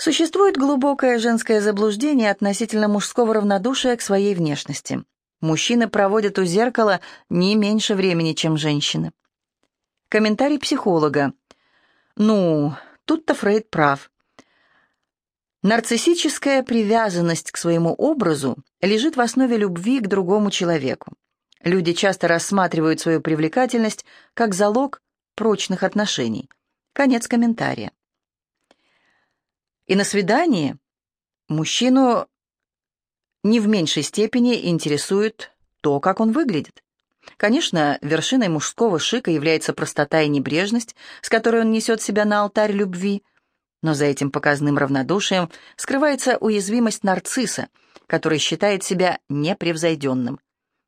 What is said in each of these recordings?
Существует глубокое женское заблуждение относительно мужского равнодушия к своей внешности. Мужчины проводят у зеркала не меньше времени, чем женщины. Комментарий психолога. Ну, тут-то Фрейд прав. Нарциссическая привязанность к своему образу лежит в основе любви к другому человеку. Люди часто рассматривают свою привлекательность как залог прочных отношений. Конец комментария. И на свидании мужчину не в меньшей степени интересует то, как он выглядит. Конечно, вершиной мужского шика является простота и небрежность, с которой он несет себя на алтарь любви, но за этим показным равнодушием скрывается уязвимость нарцисса, который считает себя непревзойденным.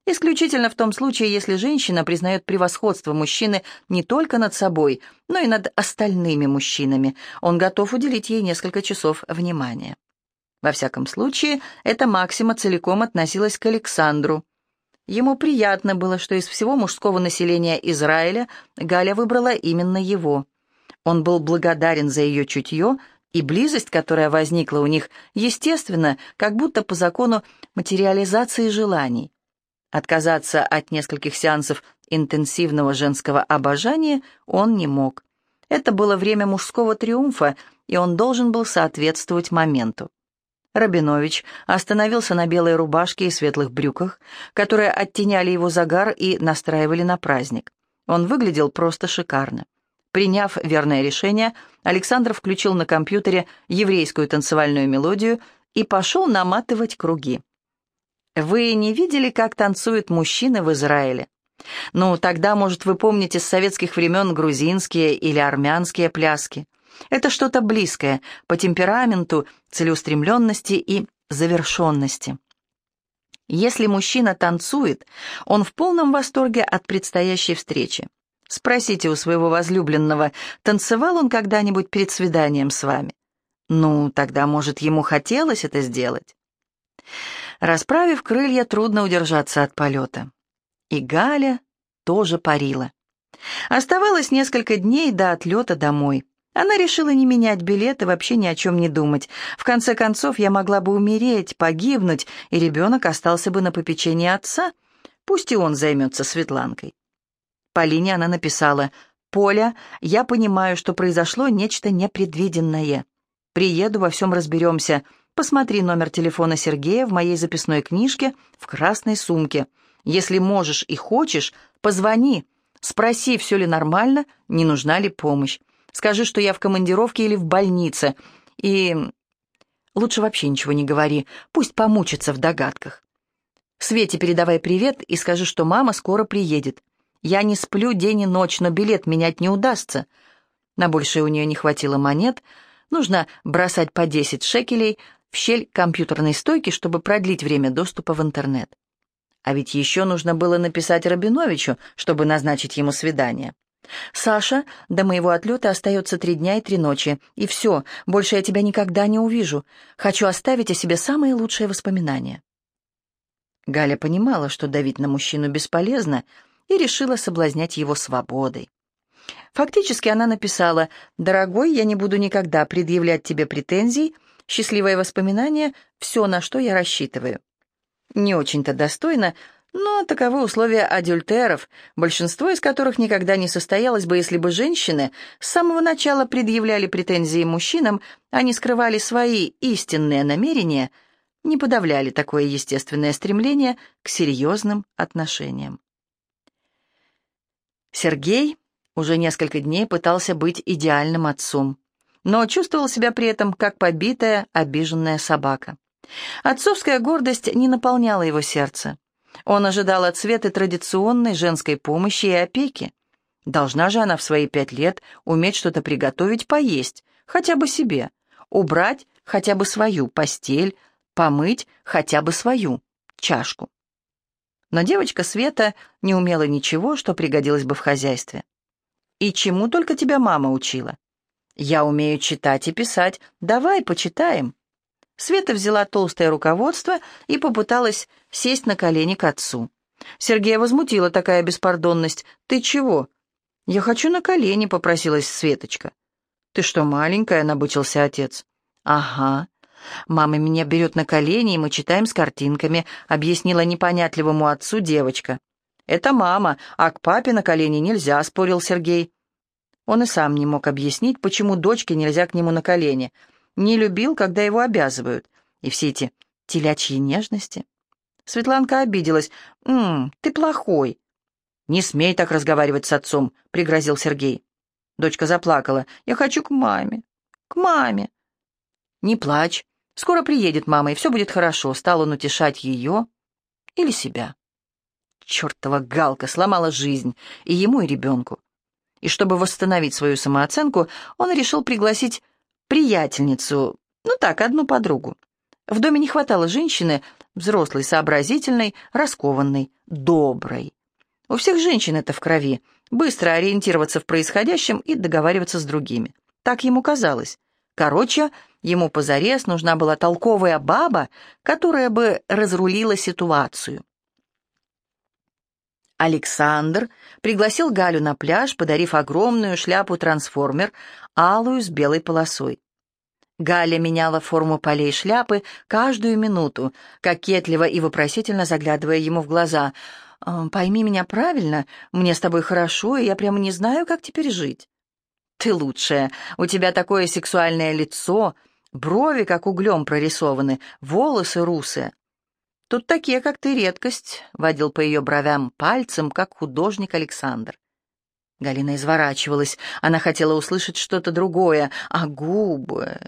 Исключительно в том случае, если женщина признает превосходство мужчины не только над собой, но и над остальными мужчинами. Он готов уделить ей несколько часов внимания. Во всяком случае, эта максима целиком относилась к Александру. Ему приятно было, что из всего мужского населения Израиля Галя выбрала именно его. Он был благодарен за ее чутье, и близость, которая возникла у них, естественно, как будто по закону материализации желаний. Отказаться от нескольких сеансов интенсивного женского обожания он не мог. Это было время мужского триумфа, и он должен был соответствовать моменту. Рабинович остановился на белой рубашке и светлых брюках, которые оттеняли его загар и настраивали на праздник. Он выглядел просто шикарно. Приняв верное решение, Александр включил на компьютере еврейскую танцевальную мелодию и пошел наматывать круги. Вы не видели, как танцуют мужчины в Израиле? Ну, тогда, может, вы помните с советских времен грузинские или армянские пляски. Это что-то близкое по темпераменту, целеустремленности и завершенности. Если мужчина танцует, он в полном восторге от предстоящей встречи. Спросите у своего возлюбленного, танцевал он когда-нибудь перед свиданием с вами? Ну, тогда, может, ему хотелось это сделать. Расправив крылья, трудно удержаться от полета. И Галя тоже парила. Оставалось несколько дней до отлета домой. Она решила не менять билет и вообще ни о чем не думать. В конце концов, я могла бы умереть, погибнуть, и ребенок остался бы на попечении отца. Пусть и он займется Светланкой. Полине она написала «Поля, я понимаю, что произошло нечто непредвиденное. Приеду, во всем разберемся. Посмотри номер телефона Сергея в моей записной книжке в красной сумке. Если можешь и хочешь, позвони. Спроси, все ли нормально, не нужна ли помощь. Скажи, что я в командировке или в больнице. И лучше вообще ничего не говори, пусть помучится в догадках. Свете передавай привет и скажи, что мама скоро приедет. Я не сплю день и ночь, но билет менять не удастся. На большее у нее не хватило монет. Нужно бросать по 10 шекелей, в щель компьютерной стойки, чтобы продлить время доступа в интернет. А ведь еще нужно было написать Рабиновичу, чтобы назначить ему свидание. «Саша, до моего отлета остается три дня и три ночи, и все, больше я тебя никогда не увижу. Хочу оставить о себе самые лучшие воспоминания». Галя понимала, что давить на мужчину бесполезно, и решила соблазнять его свободой. Фактически она написала «Дорогой, я не буду никогда предъявлять тебе претензий, Счастливое воспоминание — все, на что я рассчитываю. Не очень-то достойно, но таковы условия адюльтеров, большинство из которых никогда не состоялось бы, если бы женщины с самого начала предъявляли претензии мужчинам, а не скрывали свои истинные намерения, не подавляли такое естественное стремление к серьезным отношениям. Сергей уже несколько дней пытался быть идеальным отцом но чувствовал себя при этом как побитая, обиженная собака. Отцовская гордость не наполняла его сердце. Он ожидал от Светы традиционной женской помощи и опеки. Должна же она в свои пять лет уметь что-то приготовить, поесть, хотя бы себе, убрать хотя бы свою постель, помыть хотя бы свою чашку. Но девочка Света не умела ничего, что пригодилось бы в хозяйстве. И чему только тебя мама учила? «Я умею читать и писать. Давай, почитаем». Света взяла толстое руководство и попыталась сесть на колени к отцу. Сергея возмутила такая беспардонность. «Ты чего?» «Я хочу на колени», — попросилась Светочка. «Ты что, маленькая?» — набычился отец. «Ага. Мама меня берет на колени, и мы читаем с картинками», — объяснила непонятливому отцу девочка. «Это мама, а к папе на колени нельзя», — спорил Сергей. Он и сам не мог объяснить, почему дочке нельзя к нему на колени. Не любил, когда его обязывают. И все эти телячьи нежности. Светланка обиделась. «М, ты плохой». «Не смей так разговаривать с отцом», — пригрозил Сергей. Дочка заплакала. «Я хочу к маме. К маме». «Не плачь. Скоро приедет мама, и все будет хорошо», — стал он утешать ее или себя. Чертова галка сломала жизнь и ему, и ребенку. И чтобы восстановить свою самооценку, он решил пригласить приятельницу, ну так, одну подругу. В доме не хватало женщины, взрослой, сообразительной, раскованной, доброй. У всех женщин это в крови, быстро ориентироваться в происходящем и договариваться с другими. Так ему казалось. Короче, ему позарез нужна была толковая баба, которая бы разрулила ситуацию. Александр пригласил Галю на пляж, подарив огромную шляпу-трансформер, алую с белой полосой. Галя меняла форму полей шляпы каждую минуту, кокетливо и вопросительно заглядывая ему в глаза. «Э, «Пойми меня правильно, мне с тобой хорошо, и я прямо не знаю, как теперь жить». «Ты лучшая, у тебя такое сексуальное лицо, брови как углем прорисованы, волосы русые». Тут такие, как ты, редкость», — водил по ее бровям пальцем, как художник Александр. Галина изворачивалась. Она хотела услышать что-то другое. А губы...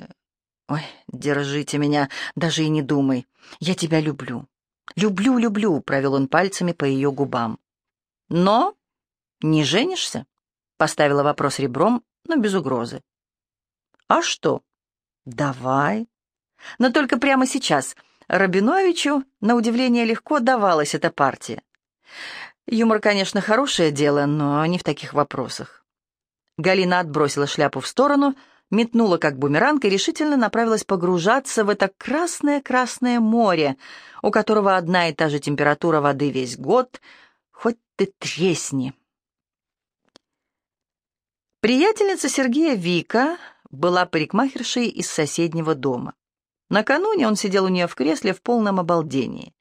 Ой, держите меня, даже и не думай. Я тебя люблю. Люблю, люблю, провел он пальцами по ее губам. Но не женишься? Поставила вопрос ребром, но без угрозы. А что? Давай. Но только прямо сейчас. Рабиновичу, на удивление, легко давалась эта партия. Юмор, конечно, хорошее дело, но не в таких вопросах. Галина отбросила шляпу в сторону, метнула как бумеранг и решительно направилась погружаться в это красное-красное море, у которого одна и та же температура воды весь год, хоть ты тресни. Приятельница Сергея Вика была парикмахершей из соседнего дома. Накануне он сидел у нее в кресле в полном обалдении.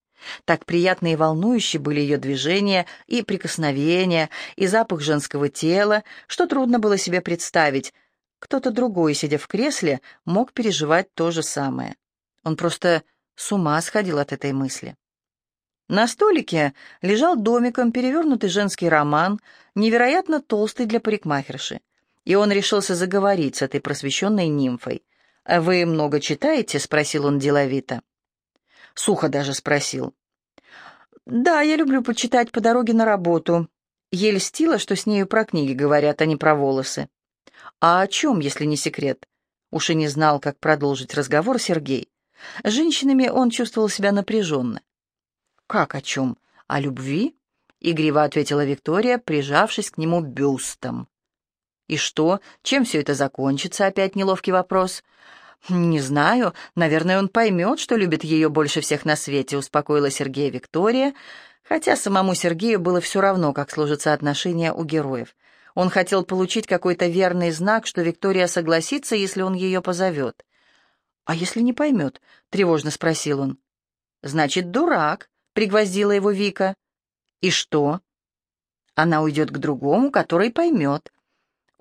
Так приятные и волнующие были ее движения и прикосновения, и запах женского тела, что трудно было себе представить. Кто-то другой, сидя в кресле, мог переживать то же самое. Он просто с ума сходил от этой мысли. На столике лежал домиком перевернутый женский роман, невероятно толстый для парикмахерши, и он решился заговорить с этой просвещенной нимфой. «А «Вы много читаете?» — спросил он деловито. Сухо даже спросил. «Да, я люблю почитать по дороге на работу. Еле стила, что с нею про книги говорят, а не про волосы. А о чем, если не секрет?» Уж и не знал, как продолжить разговор Сергей. С женщинами он чувствовал себя напряженно. «Как о чем? О любви?» — игриво ответила Виктория, прижавшись к нему бюстом. «И что? Чем все это закончится?» — опять неловкий вопрос. «Не знаю. Наверное, он поймет, что любит ее больше всех на свете», — успокоила Сергея Виктория, хотя самому Сергею было все равно, как сложатся отношения у героев. Он хотел получить какой-то верный знак, что Виктория согласится, если он ее позовет. «А если не поймет?» — тревожно спросил он. «Значит, дурак», — пригвоздила его Вика. «И что?» «Она уйдет к другому, который поймет».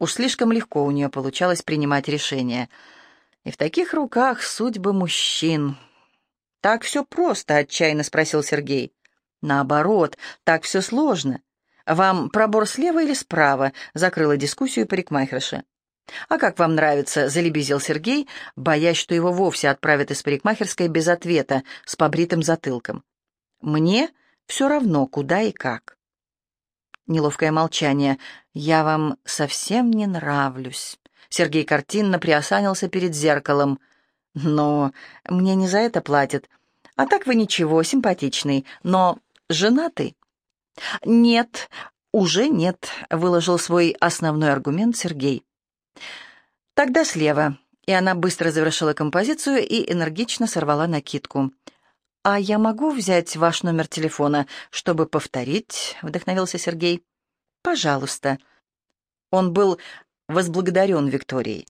Уж слишком легко у нее получалось принимать решения — и в таких руках судьбы мужчин. «Так все просто?» — отчаянно спросил Сергей. «Наоборот, так все сложно. Вам пробор слева или справа?» — закрыла дискуссию парикмахерша. «А как вам нравится?» — залебезил Сергей, боясь, что его вовсе отправят из парикмахерской без ответа, с побритым затылком. «Мне все равно, куда и как». Неловкое молчание. «Я вам совсем не нравлюсь». Сергей картинно приосанился перед зеркалом. «Но мне не за это платят. А так вы ничего, симпатичный. Но женатый?» «Нет, уже нет», — выложил свой основной аргумент Сергей. «Тогда слева». И она быстро завершила композицию и энергично сорвала накидку. «А я могу взять ваш номер телефона, чтобы повторить?» — вдохновился Сергей. «Пожалуйста». Он был возблагодарен Викторией.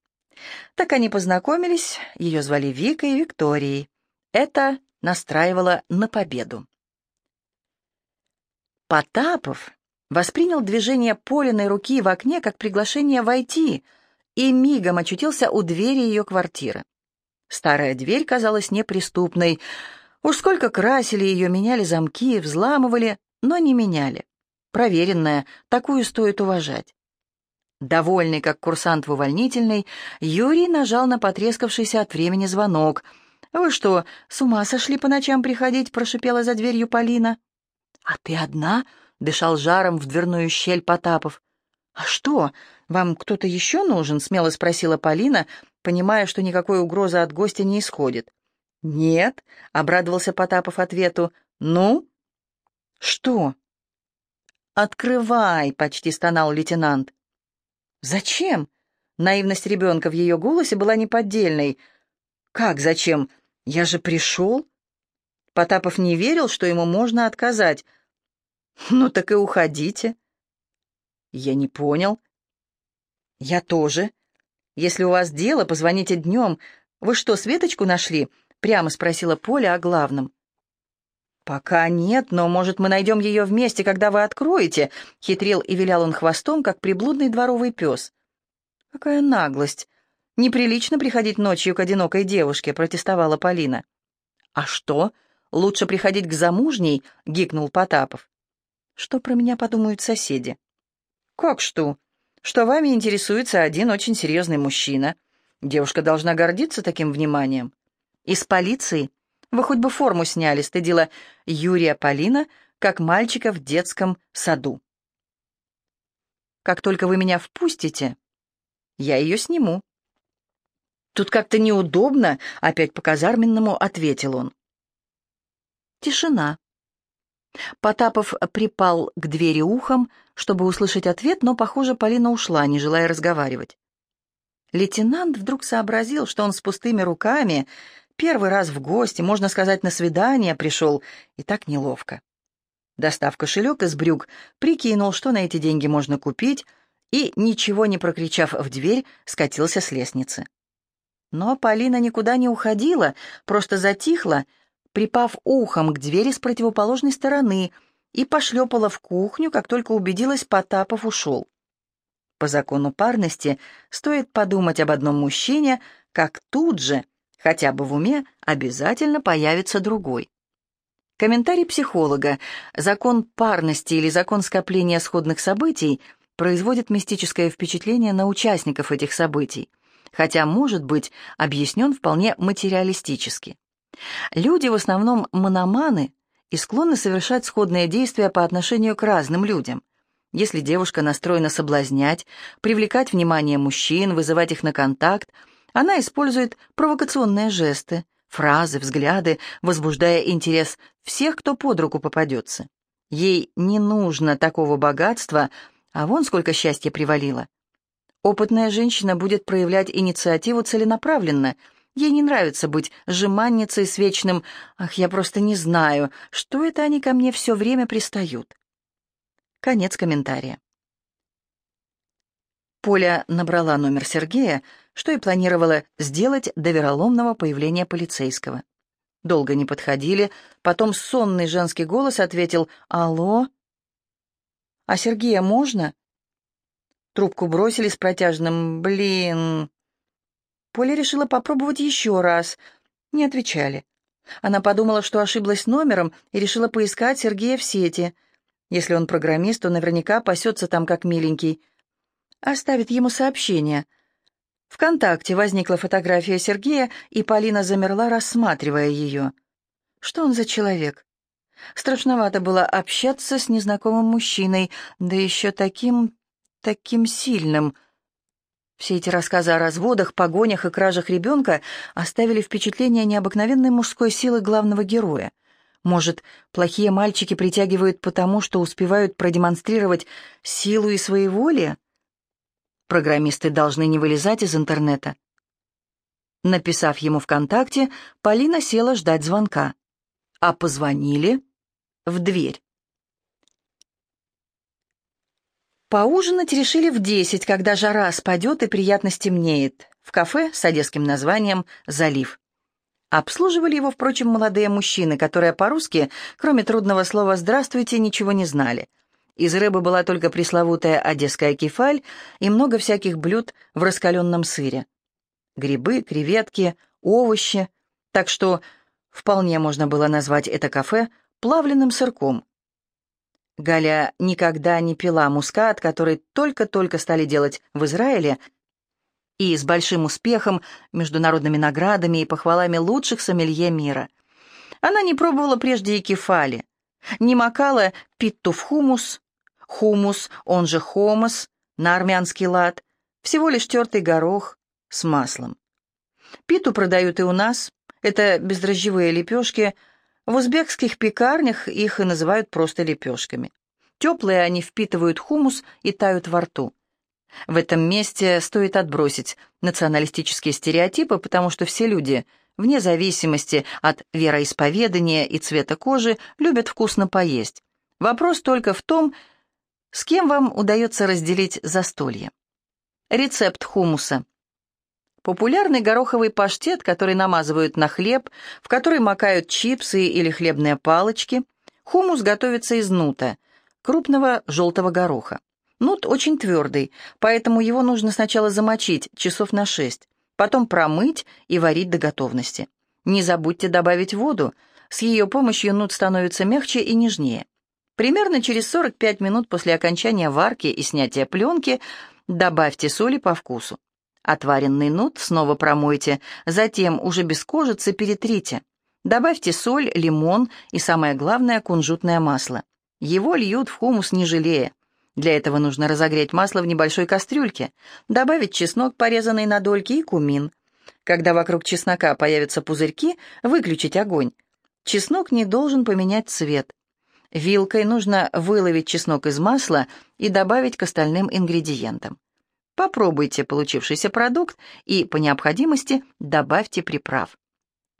Так они познакомились, ее звали Вика и Викторией. Это настраивало на победу. Потапов воспринял движение Полиной руки в окне как приглашение войти и мигом очутился у двери ее квартиры. Старая дверь казалась неприступной. Уж сколько красили ее, меняли замки, взламывали, но не меняли. Проверенная, такую стоит уважать. Довольный, как курсант в увольнительной, Юрий нажал на потрескавшийся от времени звонок. «Вы что, с ума сошли по ночам приходить?» — прошипела за дверью Полина. «А ты одна?» — дышал жаром в дверную щель Потапов. «А что, вам кто-то еще нужен?» — смело спросила Полина, понимая, что никакой угрозы от гостя не исходит. «Нет», — обрадовался Потапов ответу. «Ну?» «Что?» «Открывай!» — почти стонал лейтенант. «Зачем?» Наивность ребенка в ее голосе была неподдельной. «Как зачем? Я же пришел!» Потапов не верил, что ему можно отказать. «Ну так и уходите». «Я не понял». «Я тоже. Если у вас дело, позвоните днем. Вы что, Светочку нашли?» Прямо спросила Поля о главном. «Пока нет, но, может, мы найдем ее вместе, когда вы откроете?» — хитрил и вилял он хвостом, как приблудный дворовый пес. «Какая наглость! Неприлично приходить ночью к одинокой девушке», — протестовала Полина. «А что? Лучше приходить к замужней?» — гикнул Потапов. «Что про меня подумают соседи?» «Как что? Что вами интересуется один очень серьезный мужчина. Девушка должна гордиться таким вниманием. Из полиции?» Вы хоть бы форму сняли, стыдила Юрия Полина, как мальчика в детском саду. Как только вы меня впустите, я ее сниму. Тут как-то неудобно, опять по-казарменному ответил он. Тишина. Потапов припал к двери ухом, чтобы услышать ответ, но, похоже, Полина ушла, не желая разговаривать. Лейтенант вдруг сообразил, что он с пустыми руками Первый раз в гости, можно сказать, на свидание пришел, и так неловко. Достав кошелек из брюк, прикинул, что на эти деньги можно купить, и, ничего не прокричав в дверь, скатился с лестницы. Но Полина никуда не уходила, просто затихла, припав ухом к двери с противоположной стороны, и пошлепала в кухню, как только убедилась, Потапов ушел. По закону парности стоит подумать об одном мужчине, как тут же хотя бы в уме обязательно появится другой. Комментарий психолога. Закон парности или закон скопления сходных событий производит мистическое впечатление на участников этих событий, хотя может быть объяснен вполне материалистически. Люди в основном мономаны и склонны совершать сходные действия по отношению к разным людям. Если девушка настроена соблазнять, привлекать внимание мужчин, вызывать их на контакт – она использует провокационные жесты, фразы, взгляды, возбуждая интерес всех, кто под руку попадется. Ей не нужно такого богатства, а вон сколько счастья привалило. Опытная женщина будет проявлять инициативу целенаправленно. Ей не нравится быть сжиманницей с вечным «Ах, я просто не знаю, что это они ко мне все время пристают». Конец комментария. Поля набрала номер Сергея, что и планировала сделать до вероломного появления полицейского. Долго не подходили, потом сонный женский голос ответил «Алло?» «А Сергея можно?» Трубку бросили с протяжным «Блин». Поля решила попробовать еще раз. Не отвечали. Она подумала, что ошиблась номером, и решила поискать Сергея в сети. Если он программист, то наверняка пасется там как миленький. Оставит ему сообщение — ВКонтакте возникла фотография Сергея, и Полина замерла, рассматривая ее. Что он за человек? Страшновато было общаться с незнакомым мужчиной, да еще таким... таким сильным. Все эти рассказы о разводах, погонях и кражах ребенка оставили впечатление необыкновенной мужской силы главного героя. Может, плохие мальчики притягивают потому, что успевают продемонстрировать силу и своеволие? Программисты должны не вылезать из интернета. Написав ему ВКонтакте, Полина села ждать звонка. А позвонили в дверь. Поужинать решили в десять, когда жара спадет и приятно стемнеет. в кафе с одесским названием «Залив». Обслуживали его, впрочем, молодые мужчины, которые по-русски, кроме трудного слова «здравствуйте», ничего не знали. Из рыбы была только пресловутая одесская кефаль и много всяких блюд в раскаленном сыре. Грибы, креветки, овощи. Так что вполне можно было назвать это кафе плавленным сырком. Галя никогда не пила мускат, который только-только стали делать в Израиле, и с большим успехом, международными наградами и похвалами лучших сомелье мира. Она не пробовала прежде и кефали, не макала питту в хумус, хумус, он же хомос, на армянский лад, всего лишь тертый горох с маслом. Питу продают и у нас, это бездрожжевые лепешки – в узбекских пекарнях их и называют просто лепешками. Теплые они впитывают хумус и тают во рту. В этом месте стоит отбросить националистические стереотипы, потому что все люди, вне зависимости от вероисповедания и цвета кожи, любят вкусно поесть. Вопрос только в том, с кем вам удается разделить застолье. Рецепт хумуса. Популярный гороховый паштет, который намазывают на хлеб, в который макают чипсы или хлебные палочки. Хумус готовится из нута, крупного желтого гороха. Нут очень твердый, поэтому его нужно сначала замочить часов на шесть, потом промыть и варить до готовности. Не забудьте добавить воду, с ее помощью нут становится мягче и нежнее. Примерно через 45 минут после окончания варки и снятия пленки добавьте соли по вкусу. Отваренный нут снова промойте, затем уже без кожицы перетрите. Добавьте соль, лимон и, самое главное, кунжутное масло. Его льют в хумус не жалея. Для этого нужно разогреть масло в небольшой кастрюльке, добавить чеснок, порезанный на дольки, и кумин. Когда вокруг чеснока появятся пузырьки, выключить огонь. Чеснок не должен поменять цвет. Вилкой нужно выловить чеснок из масла и добавить к остальным ингредиентам. Попробуйте получившийся продукт и, по необходимости, добавьте приправ.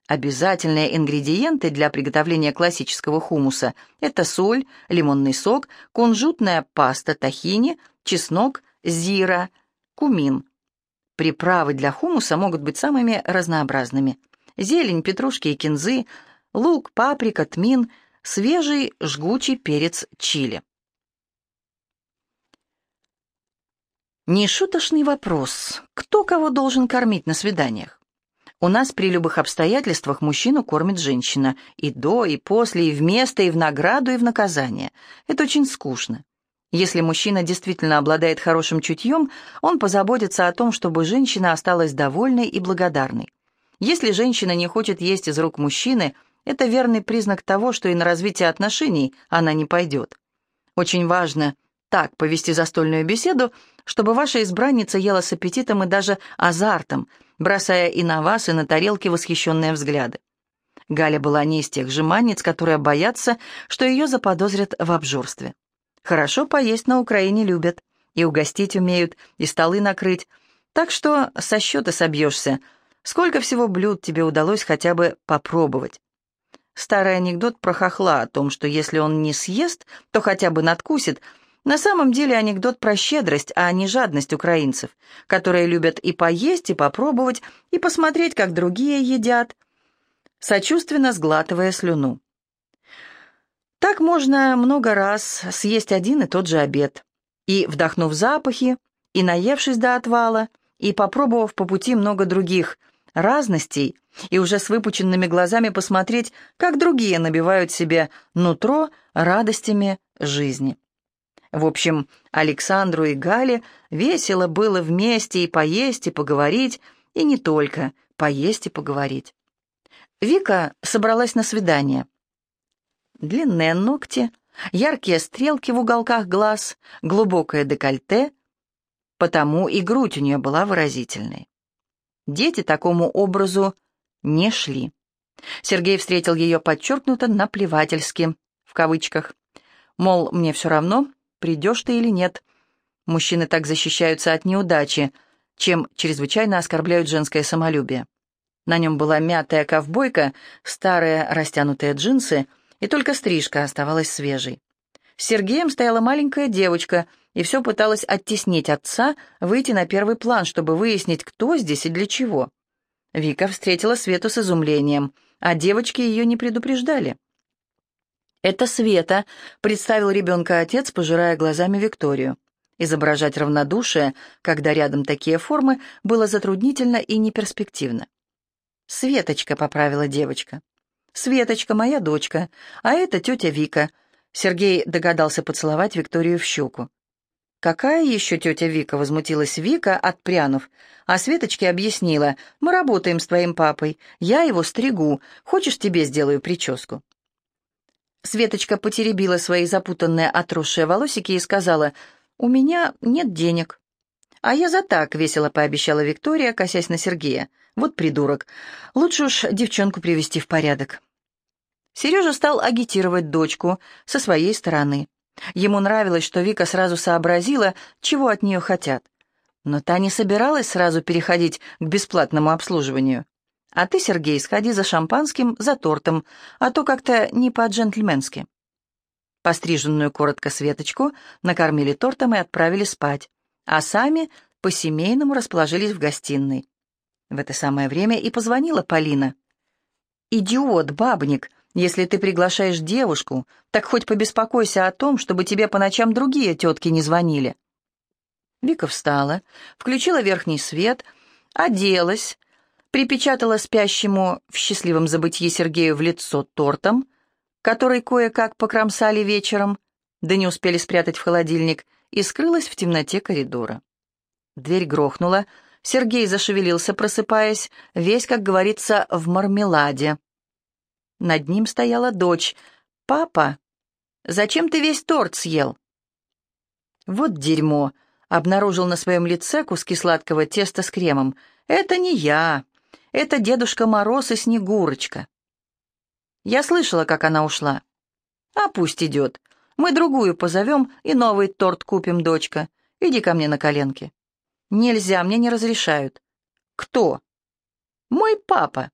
Обязательные ингредиенты для приготовления классического хумуса – это соль, лимонный сок, кунжутная паста тахини, чеснок, зира, кумин. Приправы для хумуса могут быть самыми разнообразными. Зелень, петрушки и кинзы, лук, паприка, тмин, свежий жгучий перец чили. Нешуточный вопрос. Кто кого должен кормить на свиданиях? У нас при любых обстоятельствах мужчину кормит женщина. И до, и после, и вместо, и в награду, и в наказание. Это очень скучно. Если мужчина действительно обладает хорошим чутьем, он позаботится о том, чтобы женщина осталась довольной и благодарной. Если женщина не хочет есть из рук мужчины, это верный признак того, что и на развитие отношений она не пойдет. Очень важно так повести застольную беседу, чтобы ваша избранница ела с аппетитом и даже азартом, бросая и на вас, и на тарелки восхищенные взгляды. Галя была не из тех жеманниц, которые боятся, что ее заподозрят в обжорстве. Хорошо поесть на Украине любят, и угостить умеют, и столы накрыть, так что со счета собьешься, сколько всего блюд тебе удалось хотя бы попробовать. Старый анекдот про хохла о том, что если он не съест, то хотя бы надкусит – на самом деле анекдот про щедрость, а не жадность украинцев, которые любят и поесть, и попробовать, и посмотреть, как другие едят, сочувственно сглатывая слюну. Так можно много раз съесть один и тот же обед, и, вдохнув запахи, и наевшись до отвала, и попробовав по пути много других разностей, и уже с выпученными глазами посмотреть, как другие набивают себе нутро радостями жизни. В общем, Александру и Гале весело было вместе и поесть, и поговорить, и не только поесть и поговорить. Вика собралась на свидание. Длинные ногти, яркие стрелки в уголках глаз, глубокое декольте, потому и грудь у нее была выразительной. Дети такому образу не шли. Сергей встретил ее подчеркнуто наплевательски, в кавычках. Мол, мне все равно, придешь ты или нет. Мужчины так защищаются от неудачи, чем чрезвычайно оскорбляют женское самолюбие. На нем была мятая ковбойка, старые растянутые джинсы, и только стрижка оставалась свежей. С Сергеем стояла маленькая девочка и все пыталась оттеснить отца, выйти на первый план, чтобы выяснить, кто здесь и для чего. Вика встретила Свету с изумлением, а девочки ее не предупреждали. «Это Света», — представил ребенка отец, пожирая глазами Викторию. Изображать равнодушие, когда рядом такие формы, было затруднительно и неперспективно. «Светочка», — поправила девочка. «Светочка, моя дочка, а это тетя Вика». Сергей догадался поцеловать Викторию в щеку. «Какая еще тетя Вика?» — возмутилась Вика, отпрянув. А Светочке объяснила. «Мы работаем с твоим папой. Я его стригу. Хочешь, тебе сделаю прическу?» Светочка потеребила свои запутанные отросшие волосики и сказала, «У меня нет денег». «А я за так», — весело пообещала Виктория, косясь на Сергея. «Вот придурок. Лучше уж девчонку привести в порядок». Сережа стал агитировать дочку со своей стороны. Ему нравилось, что Вика сразу сообразила, чего от нее хотят. Но та не собиралась сразу переходить к бесплатному обслуживанию. А ты, Сергей, сходи за шампанским, за тортом, а то как-то не по-джентльменски. Постриженную коротко Светочку накормили тортом и отправили спать, а сами по-семейному расположились в гостиной. В это самое время и позвонила Полина. «Идиот, бабник!» Если ты приглашаешь девушку, так хоть побеспокойся о том, чтобы тебе по ночам другие тетки не звонили». Вика встала, включила верхний свет, оделась, припечатала спящему в счастливом забытье Сергею в лицо тортом, который кое-как покромсали вечером, да не успели спрятать в холодильник, и скрылась в темноте коридора. Дверь грохнула, Сергей зашевелился, просыпаясь, весь, как говорится, в мармеладе. Над ним стояла дочь. «Папа, зачем ты весь торт съел?» «Вот дерьмо!» — обнаружил на своем лице куски сладкого теста с кремом. «Это не я. Это Дедушка Мороз и Снегурочка». Я слышала, как она ушла. «А пусть идет. Мы другую позовем и новый торт купим, дочка. Иди ко мне на коленки». «Нельзя, мне не разрешают». «Кто?» «Мой папа».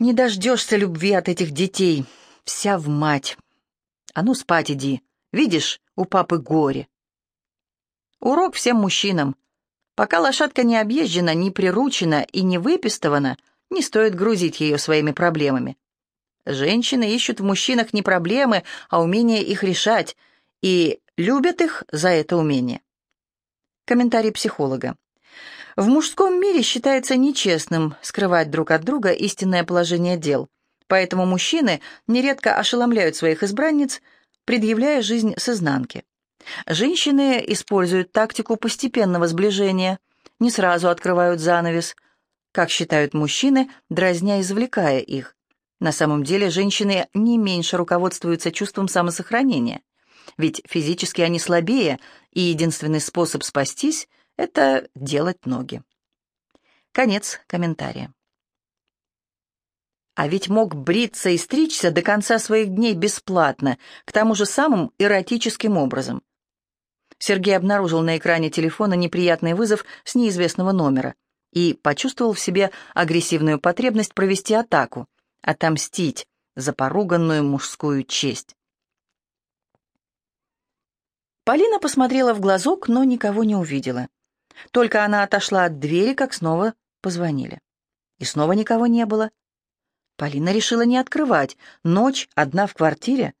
Не дождешься любви от этих детей. Вся в мать. А ну спать иди. Видишь, у папы горе. Урок всем мужчинам. Пока лошадка не объезжена, не приручена и не выпистована, не стоит грузить ее своими проблемами. Женщины ищут в мужчинах не проблемы, а умение их решать, и любят их за это умение. Комментарий психолога. В мужском мире считается нечестным скрывать друг от друга истинное положение дел, поэтому мужчины нередко ошеломляют своих избранниц, предъявляя жизнь с изнанки. Женщины используют тактику постепенного сближения, не сразу открывают занавес, как считают мужчины, дразня извлекая их. На самом деле женщины не меньше руководствуются чувством самосохранения, ведь физически они слабее, и единственный способ спастись – это делать ноги. Конец комментария. А ведь мог бриться и стричься до конца своих дней бесплатно, к тому же самым эротическим образом. Сергей обнаружил на экране телефона неприятный вызов с неизвестного номера и почувствовал в себе агрессивную потребность провести атаку, отомстить за поруганную мужскую честь. Полина посмотрела в глазок, но никого не увидела. Только она отошла от двери, как снова позвонили. И снова никого не было. Полина решила не открывать. Ночь одна в квартире.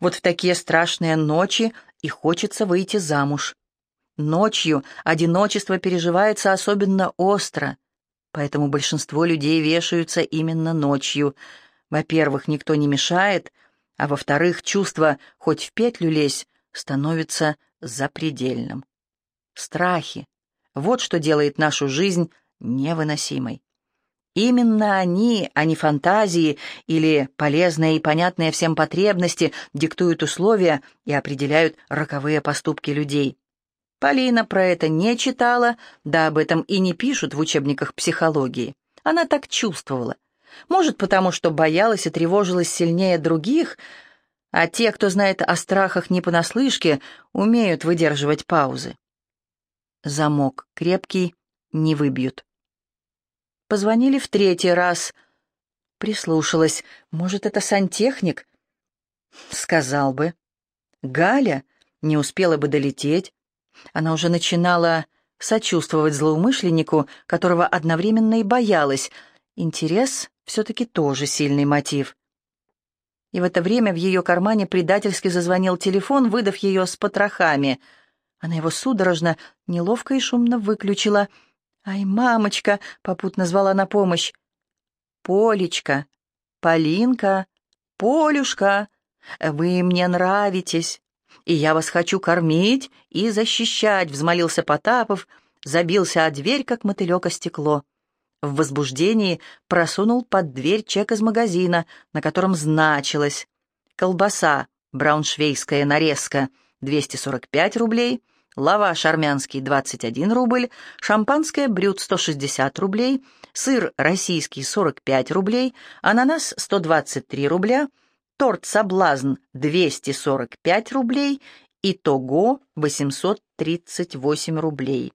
Вот в такие страшные ночи и хочется выйти замуж. Ночью одиночество переживается особенно остро, поэтому большинство людей вешаются именно ночью. Во-первых, никто не мешает, а во-вторых, чувство «хоть в петлю лезь» становится запредельным. Страхи, вот что делает нашу жизнь невыносимой. Именно они, а не фантазии или полезные и понятные всем потребности, диктуют условия и определяют роковые поступки людей. Полина про это не читала, да об этом и не пишут в учебниках психологии. Она так чувствовала. Может, потому что боялась и тревожилась сильнее других, а те, кто знает о страхах не понаслышке, умеют выдерживать паузы. Замок крепкий, не выбьют. Позвонили в третий раз. Прислушалась. Может, это сантехник? Сказал бы. Галя не успела бы долететь. Она уже начинала сочувствовать злоумышленнику, которого одновременно и боялась. Интерес все-таки тоже сильный мотив. И в это время в ее кармане предательски зазвонил телефон, выдав ее с потрохами. Она его судорожно, неловко и шумно выключила. «Ай, мамочка!» — попутно звала на помощь. «Полечка! Полинка! Полюшка! Вы мне нравитесь, и я вас хочу кормить и защищать!» — взмолился Потапов, забился о дверь, как мотылек о стекло. В возбуждении просунул под дверь чек из магазина, на котором значилось «Колбаса, брауншвейская нарезка, 245 рублей», лаваш армянский 21 рубль, шампанское брют 160 рублей, сыр российский 45 рублей, ананас 123 рубля, торт «Соблазн» 245 рублей, итого 838 рублей.